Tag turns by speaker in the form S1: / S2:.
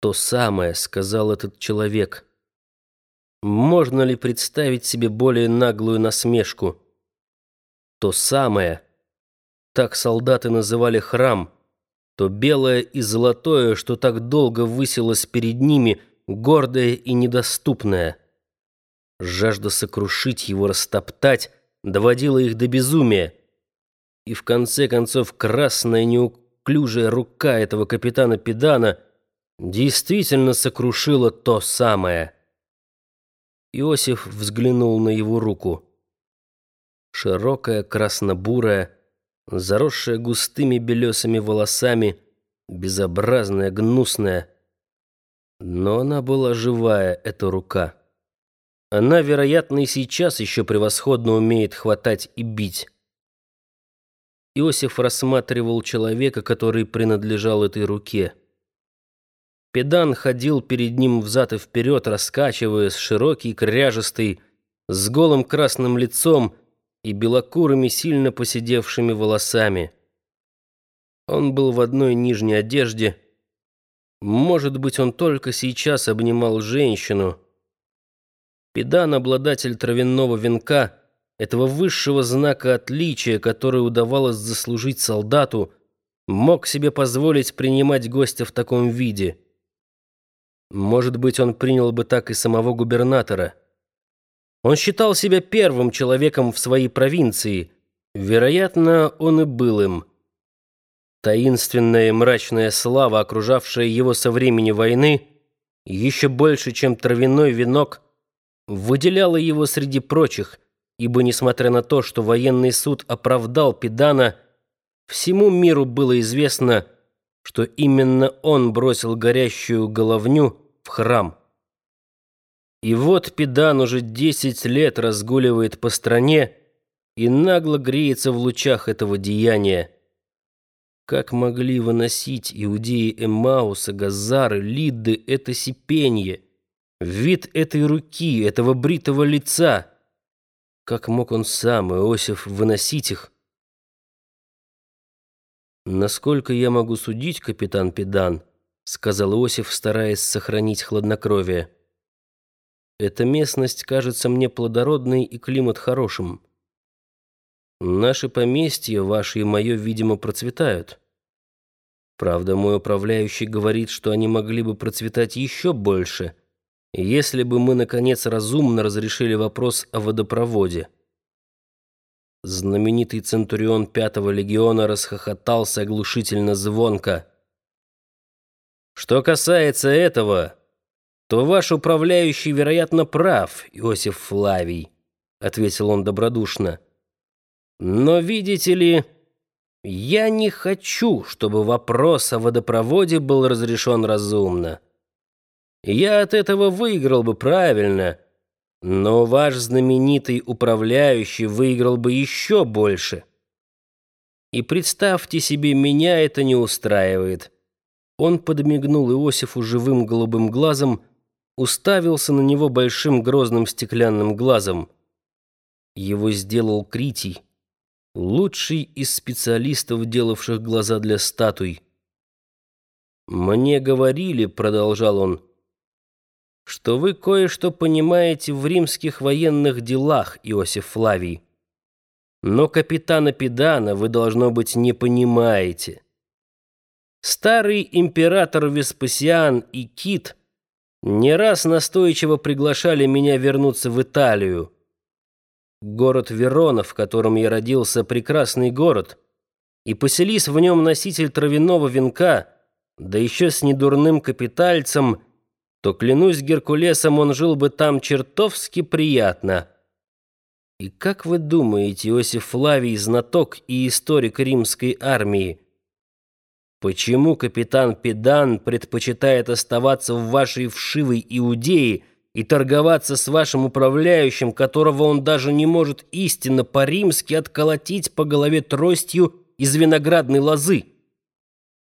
S1: То самое сказал этот человек. Можно ли представить себе более наглую насмешку? То самое. Так солдаты называли храм. То белое и золотое, что так долго высилось перед ними, гордое и недоступное. Жажда сокрушить его, растоптать, доводила их до безумия. И в конце концов красная неуклюжая рука этого капитана Педана — действительно сокрушило то самое. Иосиф взглянул на его руку. Широкая, красно-бурая, заросшая густыми белесыми волосами, безобразная, гнусная. Но она была живая, эта рука. Она, вероятно, и сейчас еще превосходно умеет хватать и бить. Иосиф рассматривал человека, который принадлежал этой руке. Педан ходил перед ним взад и вперед, раскачиваясь, широкий, кряжестый, с голым красным лицом и белокурыми, сильно поседевшими волосами. Он был в одной нижней одежде. Может быть, он только сейчас обнимал женщину. Педан, обладатель травяного венка, этого высшего знака отличия, который удавалось заслужить солдату, мог себе позволить принимать гостя в таком виде — может быть, он принял бы так и самого губернатора. Он считал себя первым человеком в своей провинции. Вероятно, он и был им. Таинственная мрачная слава, окружавшая его со времени войны, еще больше, чем травяной венок, выделяла его среди прочих, ибо, несмотря на то, что военный суд оправдал Педана, всему миру было известно, что именно он бросил горящую головню в храм. И вот Педан уже десять лет разгуливает по стране и нагло греется в лучах этого деяния. Как могли выносить иудеи Эммауса, Газары, Лидды это сипенье, вид этой руки, этого бритого лица? Как мог он сам, Иосиф, выносить их? Насколько я могу судить, капитан Педан, сказал Иосиф, стараясь сохранить хладнокровие. Эта местность кажется мне плодородной и климат хорошим. Наши поместья, ваши и мое, видимо, процветают. Правда, мой управляющий говорит, что они могли бы процветать еще больше, если бы мы, наконец, разумно разрешили вопрос о водопроводе. Знаменитый центурион пятого легиона расхохотался оглушительно звонко. «Что касается этого, то ваш управляющий, вероятно, прав, Иосиф Флавий», — ответил он добродушно. «Но, видите ли, я не хочу, чтобы вопрос о водопроводе был разрешен разумно. Я от этого выиграл бы правильно» Но ваш знаменитый управляющий выиграл бы еще больше. И представьте себе, меня это не устраивает. Он подмигнул Иосифу живым голубым глазом, уставился на него большим грозным стеклянным глазом. Его сделал Критий, лучший из специалистов, делавших глаза для статуй. «Мне говорили», — продолжал он, — что вы кое-что понимаете в римских военных делах, Иосиф Флавий. Но капитана Педана вы, должно быть, не понимаете. Старый император Веспасиан и Кит не раз настойчиво приглашали меня вернуться в Италию. Город Верона, в котором я родился, прекрасный город, и поселись в нем носитель травяного венка, да еще с недурным капитальцем — то, клянусь Геркулесом, он жил бы там чертовски приятно. И как вы думаете, Иосиф Флавий, знаток и историк римской армии, почему капитан Педан предпочитает оставаться в вашей вшивой Иудее и торговаться с вашим управляющим, которого он даже не может истинно по-римски отколотить по голове тростью из виноградной лозы?